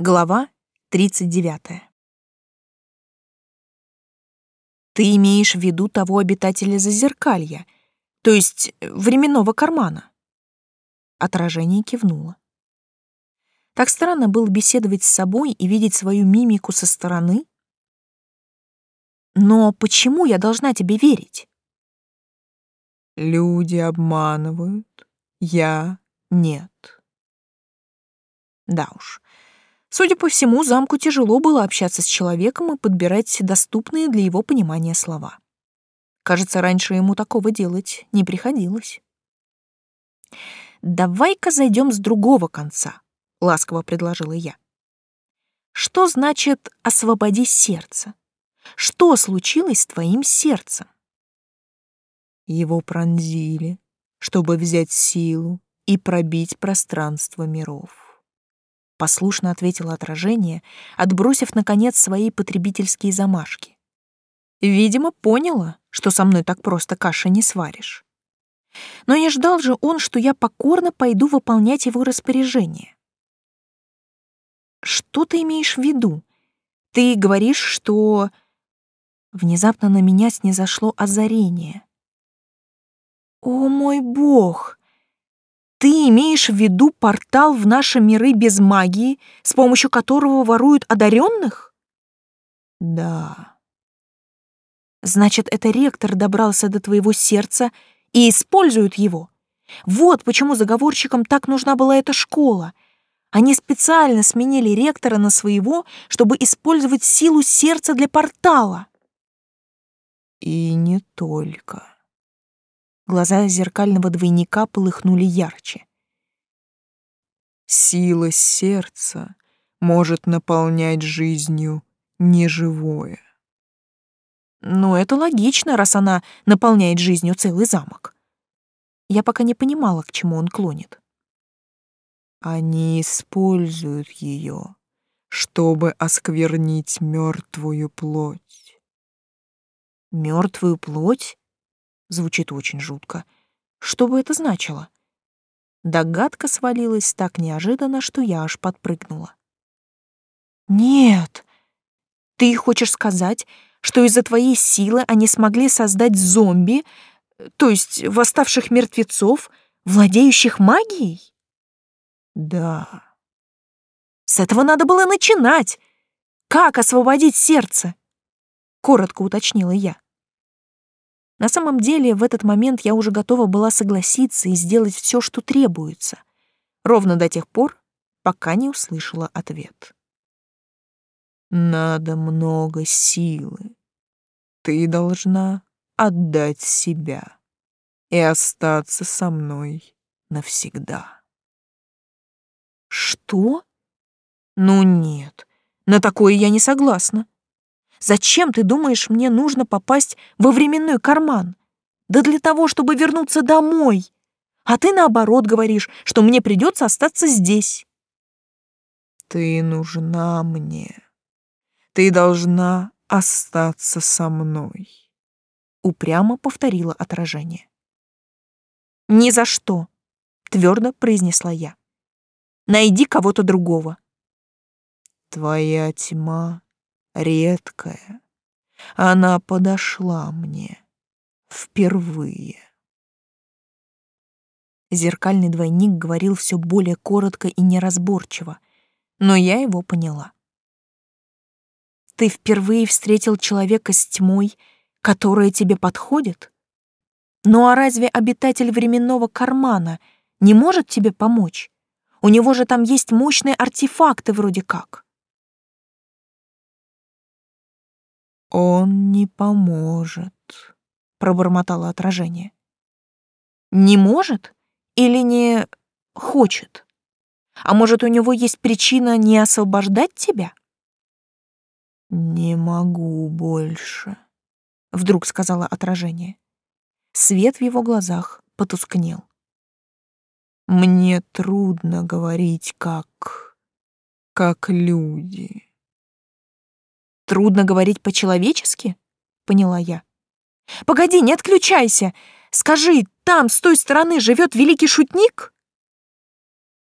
Глава 39. Ты имеешь в виду того обитателя зазеркалья, то есть временного кармана? Отражение кивнуло. Так странно было беседовать с собой и видеть свою мимику со стороны. Но почему я должна тебе верить? Люди обманывают, я нет. Да уж. Судя по всему, замку тяжело было общаться с человеком и подбирать доступные для его понимания слова. Кажется, раньше ему такого делать не приходилось. «Давай-ка зайдем с другого конца», — ласково предложила я. «Что значит «освободи сердце»? Что случилось с твоим сердцем?» Его пронзили, чтобы взять силу и пробить пространство миров. Послушно ответило отражение, отбросив, наконец, свои потребительские замашки. Видимо, поняла, что со мной так просто каши не сваришь. Но не ждал же он, что я покорно пойду выполнять его распоряжение. Что ты имеешь в виду? Ты говоришь, что... Внезапно на меня снизошло озарение. О мой бог! Ты имеешь в виду портал в наши миры без магии, с помощью которого воруют одаренных? Да. Значит, это ректор добрался до твоего сердца и использует его. Вот почему заговорщикам так нужна была эта школа. Они специально сменили ректора на своего, чтобы использовать силу сердца для портала. И не только. Глаза зеркального двойника полыхнули ярче. Сила сердца может наполнять жизнью неживое. Ну, это логично, раз она наполняет жизнью целый замок. Я пока не понимала, к чему он клонит. Они используют ее, чтобы осквернить мертвую плоть. Мертвую плоть? Звучит очень жутко. Что бы это значило? Догадка свалилась так неожиданно, что я аж подпрыгнула. «Нет! Ты хочешь сказать, что из-за твоей силы они смогли создать зомби, то есть восставших мертвецов, владеющих магией?» «Да». «С этого надо было начинать! Как освободить сердце?» — коротко уточнила я. На самом деле, в этот момент я уже готова была согласиться и сделать все, что требуется, ровно до тех пор, пока не услышала ответ. «Надо много силы. Ты должна отдать себя и остаться со мной навсегда». «Что? Ну нет, на такое я не согласна. Зачем, ты думаешь, мне нужно попасть во временной карман? Да для того, чтобы вернуться домой. А ты, наоборот, говоришь, что мне придется остаться здесь. Ты нужна мне. Ты должна остаться со мной. Упрямо повторила отражение. Ни за что, твердо произнесла я. Найди кого-то другого. Твоя тьма редкая. Она подошла мне впервые. Зеркальный двойник говорил все более коротко и неразборчиво, но я его поняла. Ты впервые встретил человека с тьмой, которая тебе подходит? Ну а разве обитатель временного кармана не может тебе помочь? У него же там есть мощные артефакты вроде как. «Он не поможет», — пробормотало отражение. «Не может или не хочет? А может, у него есть причина не освобождать тебя?» «Не могу больше», — вдруг сказала отражение. Свет в его глазах потускнел. «Мне трудно говорить как... как люди». Трудно говорить по-человечески? Поняла я. Погоди, не отключайся. Скажи, там, с той стороны, живет великий шутник?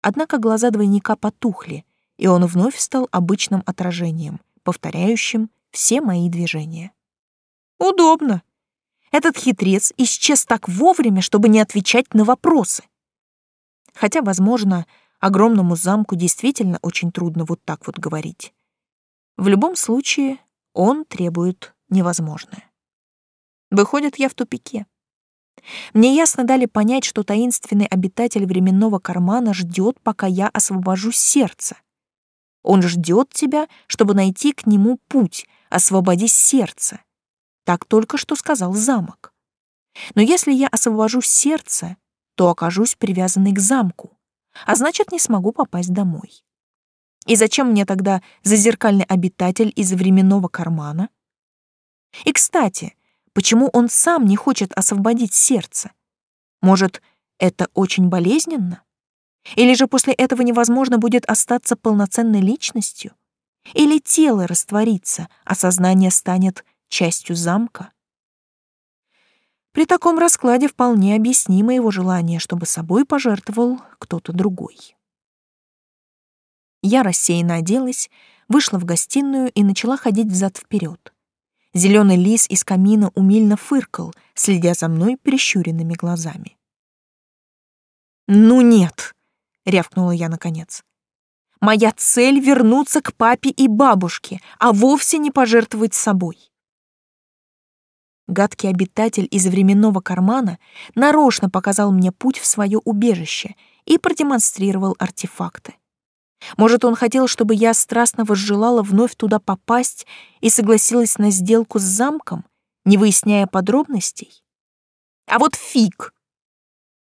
Однако глаза двойника потухли, и он вновь стал обычным отражением, повторяющим все мои движения. Удобно. Этот хитрец исчез так вовремя, чтобы не отвечать на вопросы. Хотя, возможно, огромному замку действительно очень трудно вот так вот говорить. В любом случае, он требует невозможное. Выходит, я в тупике. Мне ясно дали понять, что таинственный обитатель временного кармана ждет, пока я освобожу сердце. Он ждет тебя, чтобы найти к нему путь, освободить сердце. Так только что сказал замок. Но если я освобожу сердце, то окажусь привязанной к замку, а значит, не смогу попасть домой. И зачем мне тогда зазеркальный обитатель из временного кармана? И, кстати, Почему он сам не хочет освободить сердце? Может, это очень болезненно? Или же после этого невозможно будет остаться полноценной личностью? Или тело растворится, а сознание станет частью замка? При таком раскладе вполне объяснимо его желание, чтобы собой пожертвовал кто-то другой. Я рассеянно оделась, вышла в гостиную и начала ходить взад-вперед. Зеленый лис из камина умильно фыркал, следя за мной прищуренными глазами. «Ну нет!» — рявкнула я наконец. «Моя цель — вернуться к папе и бабушке, а вовсе не пожертвовать собой». Гадкий обитатель из временного кармана нарочно показал мне путь в свое убежище и продемонстрировал артефакты. Может, он хотел, чтобы я страстно возжелала вновь туда попасть и согласилась на сделку с замком, не выясняя подробностей? А вот фиг!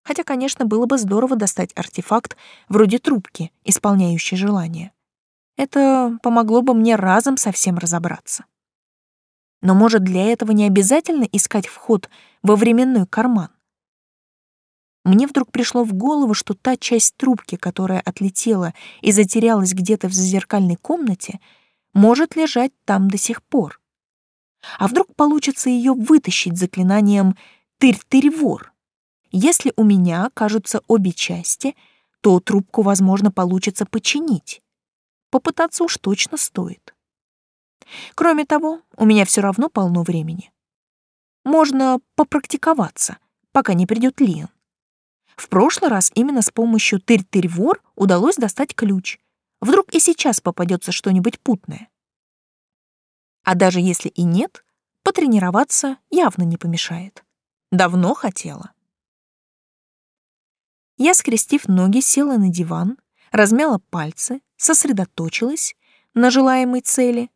Хотя, конечно, было бы здорово достать артефакт вроде трубки, исполняющей желание. Это помогло бы мне разом совсем разобраться. Но, может, для этого не обязательно искать вход во временной карман? Мне вдруг пришло в голову, что та часть трубки, которая отлетела и затерялась где-то в зазеркальной комнате, может лежать там до сих пор. А вдруг получится ее вытащить заклинанием «тырь-тырь-вор»? Если у меня окажутся обе части, то трубку, возможно, получится починить. Попытаться уж точно стоит. Кроме того, у меня все равно полно времени. Можно попрактиковаться, пока не придет Лиан. В прошлый раз именно с помощью тырь-тырь-вор удалось достать ключ. Вдруг и сейчас попадется что-нибудь путное. А даже если и нет, потренироваться явно не помешает. Давно хотела. Я, скрестив ноги, села на диван, размяла пальцы, сосредоточилась на желаемой цели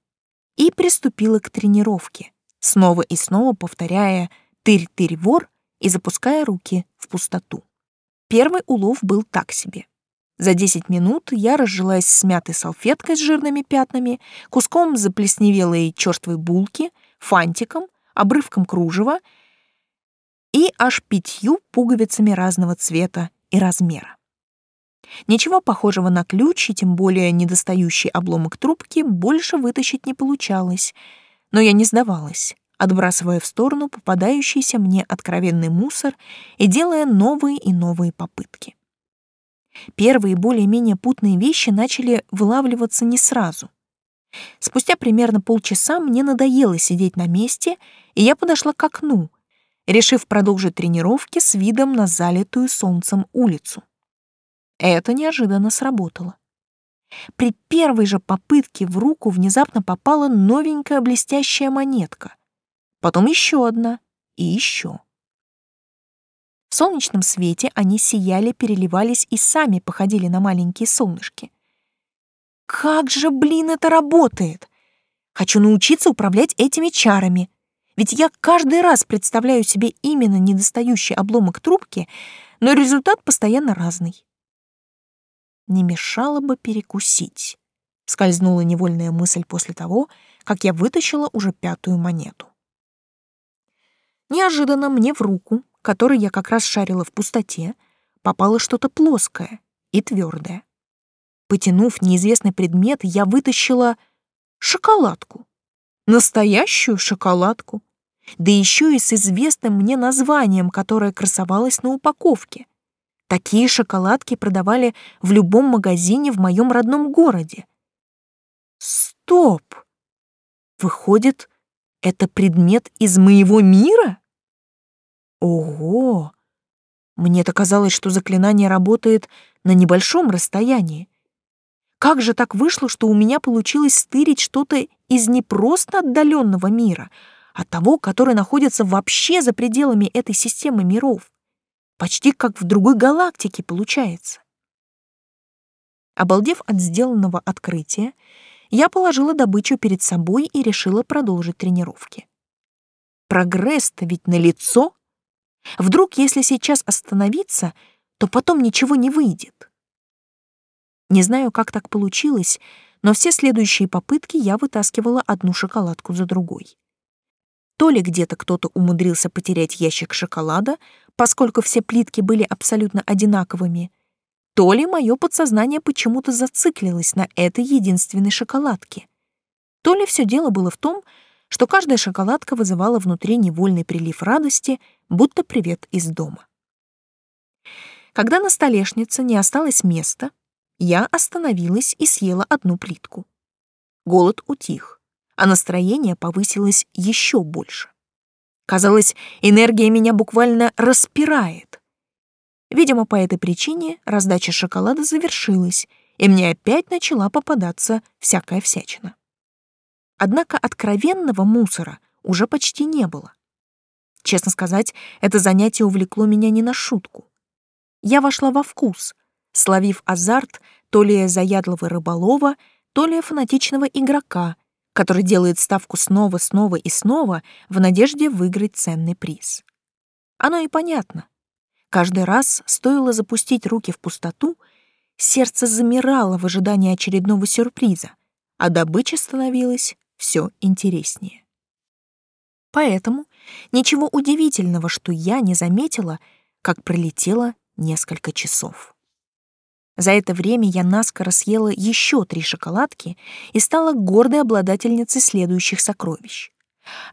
и приступила к тренировке, снова и снова повторяя «тырь-тырь-вор» и запуская руки в пустоту. Первый улов был так себе. За 10 минут я разжилась смятой салфеткой с жирными пятнами, куском заплесневелой черствой булки, фантиком, обрывком кружева и аж пятью пуговицами разного цвета и размера. Ничего похожего на ключ и тем более недостающий обломок трубки больше вытащить не получалось, но я не сдавалась отбрасывая в сторону попадающийся мне откровенный мусор и делая новые и новые попытки. Первые более-менее путные вещи начали вылавливаться не сразу. Спустя примерно полчаса мне надоело сидеть на месте, и я подошла к окну, решив продолжить тренировки с видом на залитую солнцем улицу. Это неожиданно сработало. При первой же попытке в руку внезапно попала новенькая блестящая монетка — потом еще одна и еще. В солнечном свете они сияли, переливались и сами походили на маленькие солнышки. Как же, блин, это работает? Хочу научиться управлять этими чарами. Ведь я каждый раз представляю себе именно недостающий обломок трубки, но результат постоянно разный. Не мешало бы перекусить. Скользнула невольная мысль после того, как я вытащила уже пятую монету. Неожиданно мне в руку, которой я как раз шарила в пустоте, попало что-то плоское и твердое. Потянув неизвестный предмет, я вытащила шоколадку. Настоящую шоколадку. Да еще и с известным мне названием, которое красовалось на упаковке. Такие шоколадки продавали в любом магазине в моем родном городе. Стоп! Выходит, это предмет из моего мира? Ого! Мне-то казалось, что заклинание работает на небольшом расстоянии. Как же так вышло, что у меня получилось стырить что-то из не просто отдаленного мира, а того, который находится вообще за пределами этой системы миров? Почти как в другой галактике получается. Обалдев от сделанного открытия, я положила добычу перед собой и решила продолжить тренировки. Прогресс-то ведь налицо. Вдруг, если сейчас остановиться, то потом ничего не выйдет. Не знаю, как так получилось, но все следующие попытки я вытаскивала одну шоколадку за другой. То ли где-то кто-то умудрился потерять ящик шоколада, поскольку все плитки были абсолютно одинаковыми, то ли мое подсознание почему-то зациклилось на этой единственной шоколадке, то ли все дело было в том, что каждая шоколадка вызывала внутри невольный прилив радости, будто привет из дома. Когда на столешнице не осталось места, я остановилась и съела одну плитку. Голод утих а настроение повысилось еще больше. Казалось, энергия меня буквально распирает. Видимо, по этой причине раздача шоколада завершилась, и мне опять начала попадаться всякая всячина. Однако откровенного мусора уже почти не было. Честно сказать, это занятие увлекло меня не на шутку. Я вошла во вкус, словив азарт то ли заядлого рыболова, то ли фанатичного игрока, который делает ставку снова, снова и снова в надежде выиграть ценный приз. Оно и понятно. Каждый раз стоило запустить руки в пустоту, сердце замирало в ожидании очередного сюрприза, а добыча становилась все интереснее. Поэтому ничего удивительного, что я не заметила, как пролетело несколько часов. За это время я наскоро съела еще три шоколадки и стала гордой обладательницей следующих сокровищ.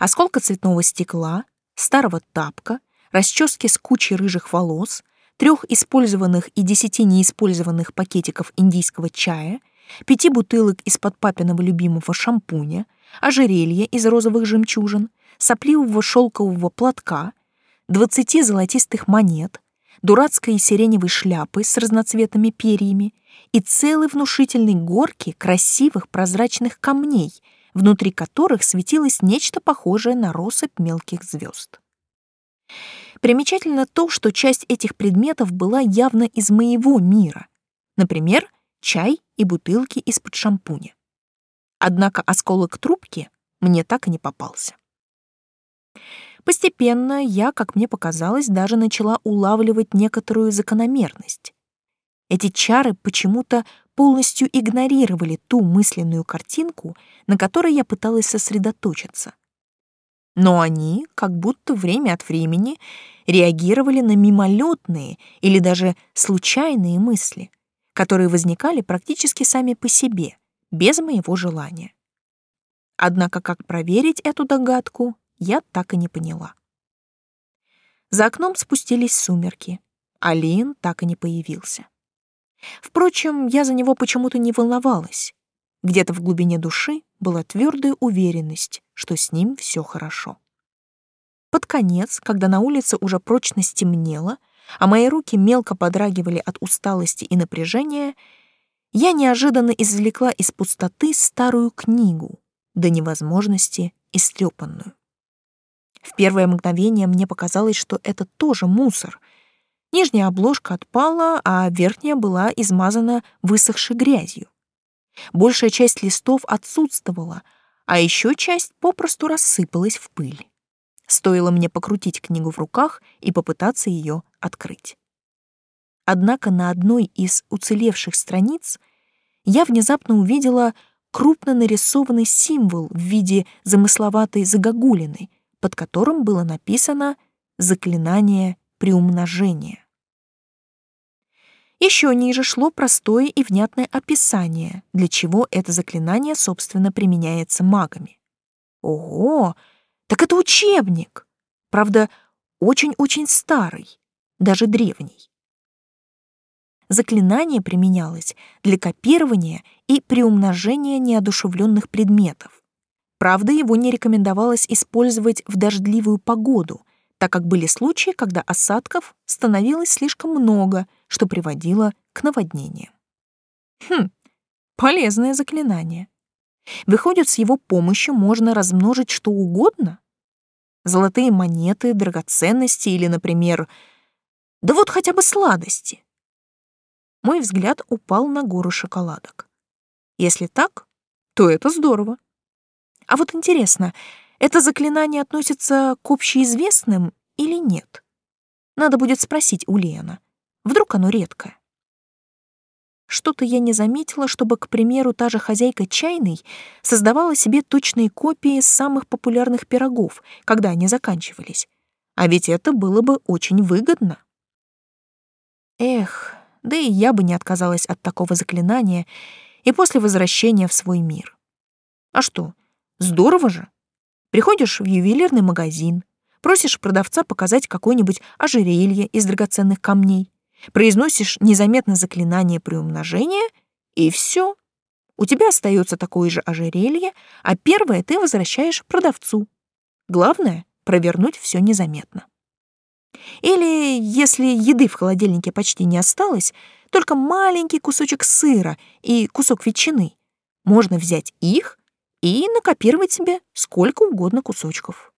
Осколка цветного стекла, старого тапка, расчески с кучей рыжих волос, трех использованных и десяти неиспользованных пакетиков индийского чая, пяти бутылок из-под папиного любимого шампуня, ожерелья из розовых жемчужин, сопливого шелкового платка, двадцати золотистых монет, дурацкой сиреневой шляпы с разноцветными перьями и целой внушительной горки красивых прозрачных камней, внутри которых светилось нечто похожее на россыпь мелких звезд. Примечательно то, что часть этих предметов была явно из моего мира. Например, чай и бутылки из-под шампуня. Однако осколок трубки мне так и не попался. Постепенно я, как мне показалось, даже начала улавливать некоторую закономерность. Эти чары почему-то полностью игнорировали ту мысленную картинку, на которой я пыталась сосредоточиться. Но они, как будто время от времени, реагировали на мимолетные или даже случайные мысли, которые возникали практически сами по себе, без моего желания. Однако как проверить эту догадку, я так и не поняла. За окном спустились сумерки. Алин так и не появился. Впрочем, я за него почему-то не волновалась. Где-то в глубине души была твердая уверенность, что с ним все хорошо. Под конец, когда на улице уже прочно стемнело, а мои руки мелко подрагивали от усталости и напряжения, я неожиданно извлекла из пустоты старую книгу, до невозможности истрепанную. В первое мгновение мне показалось, что это тоже мусор. Нижняя обложка отпала, а верхняя была измазана высохшей грязью. Большая часть листов отсутствовала, а еще часть попросту рассыпалась в пыль. Стоило мне покрутить книгу в руках и попытаться ее открыть. Однако на одной из уцелевших страниц я внезапно увидела крупно нарисованный символ в виде замысловатой загогулины — под которым было написано «Заклинание приумножения». Еще ниже шло простое и внятное описание, для чего это заклинание, собственно, применяется магами. Ого, так это учебник! Правда, очень-очень старый, даже древний. заклинание применялось для копирования и приумножения неодушевленных предметов. Правда, его не рекомендовалось использовать в дождливую погоду, так как были случаи, когда осадков становилось слишком много, что приводило к наводнениям. Хм, полезное заклинание. Выходит, с его помощью можно размножить что угодно? Золотые монеты, драгоценности или, например, да вот хотя бы сладости. Мой взгляд упал на гору шоколадок. Если так, то это здорово. А вот интересно, это заклинание относится к общеизвестным или нет? Надо будет спросить у Лена. Вдруг оно редкое. Что-то я не заметила, чтобы, к примеру, та же хозяйка чайной создавала себе точные копии самых популярных пирогов, когда они заканчивались. А ведь это было бы очень выгодно. Эх, да и я бы не отказалась от такого заклинания и после возвращения в свой мир. А что, здорово же. Приходишь в ювелирный магазин, просишь продавца показать какое-нибудь ожерелье из драгоценных камней, произносишь незаметно заклинание приумножения, и все. У тебя остается такое же ожерелье, а первое ты возвращаешь продавцу. Главное — провернуть все незаметно. Или, если еды в холодильнике почти не осталось, только маленький кусочек сыра и кусок ветчины, можно взять их и накопировать себе сколько угодно кусочков.